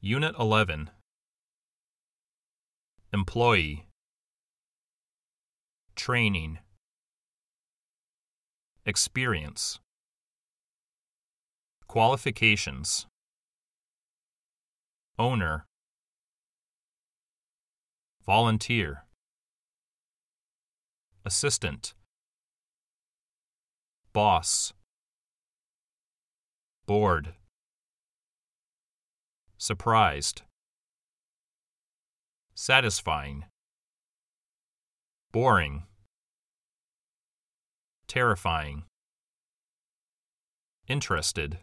Unit 11 Employee. Training. Experience. Qualifications. Owner. Volunteer. Assistant. Boss. Bored Surprised. Satisfying. Boring. Terrifying. Interested